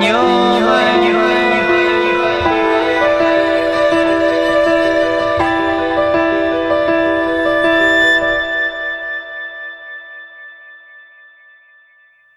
Señor.